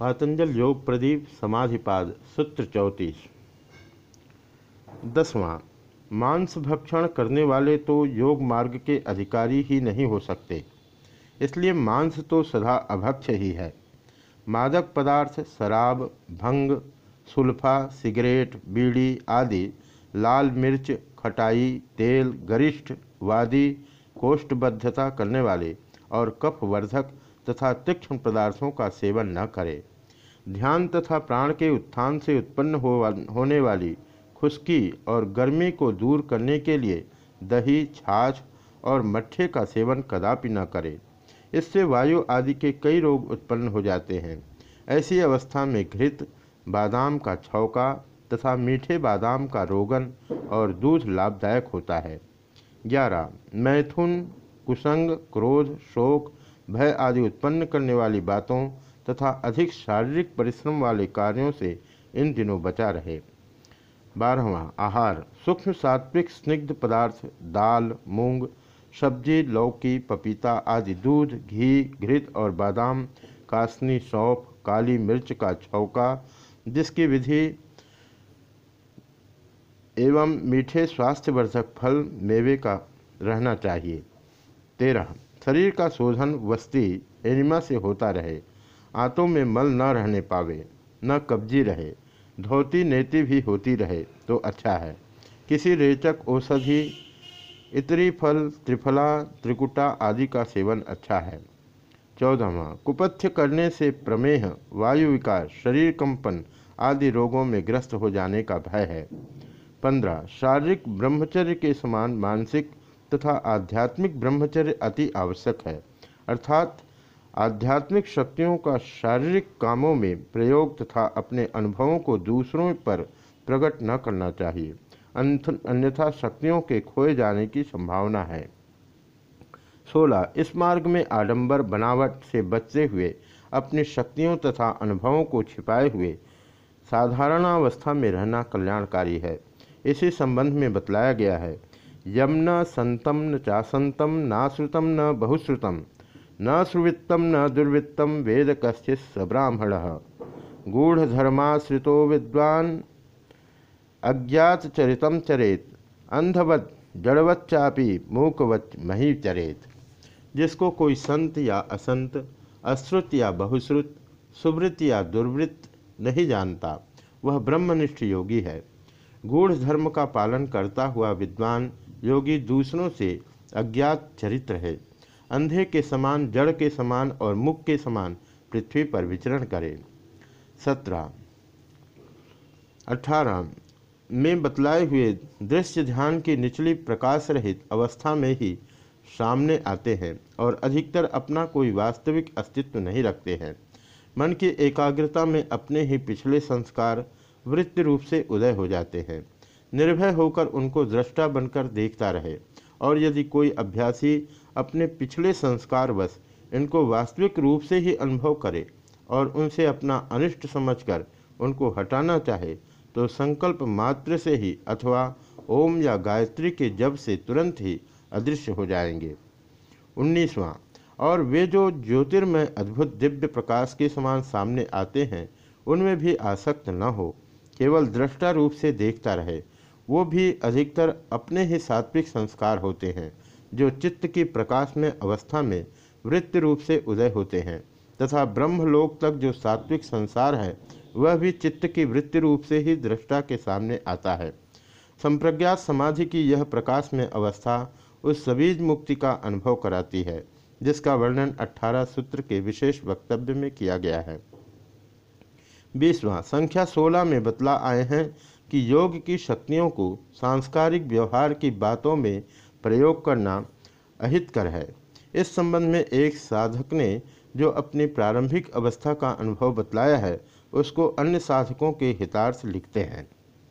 पातंजल योग प्रदीप समाधिपाद, सूत्र चौंतीस। दसवां, मांस भक्षण करने वाले तो योग मार्ग के अधिकारी ही नहीं हो सकते। इसलिए मांस तो सदा अभक्ष ही है। मादक पदार्थ, शराब, भंग, सुल्फा, सिगरेट, बीड़ी आदि, लाल मिर्च, खटाई, तेल, गरिष्ठ, वादी, कोष्ठबद्धता करने वाले और कफवर्धक तथा तीक्ष्ण पदार्थों का सेवन न करे। ध्यान तथा प्राण के उत्थान से उत्पन्न हो होने वाली खुश्की और गर्मी को दूर करने के लिए दही, छाछ और मट्ठे का सेवन कदापि न करें। इससे वायु आदि के कई रोग उत्पन्न हो जाते हैं। ऐसी अवस्था में घृत, बादाम का छौका तथा मीठे बादाम का रोगन और दूध लाभदायक होता है। ग्यारह, मैथुन, कुसंग, क्रोध, शोक, भय आदि उत्पन्न करने वाली बातों तथा अधिक शारीरिक परिश्रम वाले कार्यों से इन दिनों बचा रहे। बारहवा, आहार। सूक्ष्म सात्विक स्निग्ध पदार्थ, दाल, मूंग, सब्ज़ी, लौकी, पपीता आदि, दूध, घी, घृत और बादाम, कासनी, सौंफ, काली मिर्च का छौका, जिसकी विधि एवं मीठे स्वास्थ्यवर्धक फल, मेवे का रहना चाहिए। तेरह, शरीर का शोधन, वस्ती, एनिमा से होता रहे। आंतों में मल न रहने पावे, न कब्जी रहे। धोती नेति भी होती रहे तो अच्छा है। किसी रेचक, औषधि, इतरी फल, त्रिफला, त्रिकुटा आदि का सेवन अच्छा है। चौदहवा, कुपथ्य करने से प्रमेह, वायु विकार, शरीर कंपन आदि रोगों में ग्रस्त हो जाने का भय है। पंद्रह, शारीरिक ब्रह्मचर्य के समान मानसिक तथा आध्यात्मिक ब्रह्मचर्य अति आवश्यक है। अर्थात आध्यात्मिक शक्तियों का शारीरिक कामों में प्रयोग तथा अपने अनुभवों को दूसरों पर प्रकट न करना चाहिए। अन्यथा शक्तियों के खोए जाने की संभावना है। सोलह, इस मार्ग में आडंबर बनावट से बचते हुए, अपनी शक्तियों तथा अनुभवों को छिपाए हुए साधारणावस्था में रहना कल्याणकारी है। इसी संबंध में बतलाया गया है यम न संतम न चासंतम नाश्रुतम न बहुश्रुतम। न श्रुवित्तम न दुर्वृत्तम, वेद कश्चित सब्राह्मण गूढ़धर्माश्रितो विद्वान, अज्ञात चरितम चरेत, अंधवत जड़वच्चापी मूकवच मही चरेत। जिसको कोई संत या असंत, अश्रुत या बहुश्रुत, सुवृत्त या दुर्वृत्त नहीं जानता, वह ब्रह्मनिष्ठ योगी है। गूढ़ धर्म का पालन करता हुआ विद्वान योगी दूसरों से अज्ञात चरित्र है। अंधे के समान, जड़ के समान और मुख के समान पृथ्वी पर विचरण करे। सत्रह। अठारह। में बतलाए हुए दृश्य ध्यान की निचली प्रकाश रहित अवस्था में ही सामने आते हैं और अधिकतर अपना कोई वास्तविक अस्तित्व नहीं रखते हैं। मन की एकाग्रता में अपने ही पिछले संस्कार वृत्ति रूप से उदय हो जाते हैं। निर्भय होकर उनको दृष्टा बनकर देखता रहे और यदि कोई अभ्यासी अपने पिछले संस्कार बस इनको वास्तविक रूप से ही अनुभव करे और उनसे अपना अनिष्ट समझकर उनको हटाना चाहे तो संकल्प मात्र से ही अथवा ओम या गायत्री के जब से तुरंत ही अदृश्य हो जाएँगे। उन्नीसवां, और वे जो ज्योतिर्मय अद्भुत दिव्य प्रकाश के समान सामने आते हैं, उनमें भी आसक्त न हो, केवल दृष्टा रूप से देखता रहे, वो भी अधिकतर अपने ही सात्विक संस्कार होते हैं। जो चित्त की प्रकाश में अवस्था में वृत्ति रूप से उदय होते हैं, तथा ब्रह्मलोक तक जो सात्विक संसार है, वह भी चित्त की वृत्ति रूप से ही दृष्टा के सामने आता है। संप्रज्ञात समाधि की यह प्रकाश में अवस्था उस सबीज मुक्ति का अनुभव कराती है, जिसका वर्णन 18 सूत्र के विशेष वक्तव्य में किया गया है। बीसवां, संख्या 16 में बतला आए हैं कि योग की शक्तियों को सांस्कारिक व्यवहार की बातों में प्रयोग करना अहितकर है। इस संबंध में एक साधक ने जो अपनी प्रारंभिक अवस्था का अनुभव बतलाया है, उसको अन्य साधकों के हितार्थ लिखते हैं।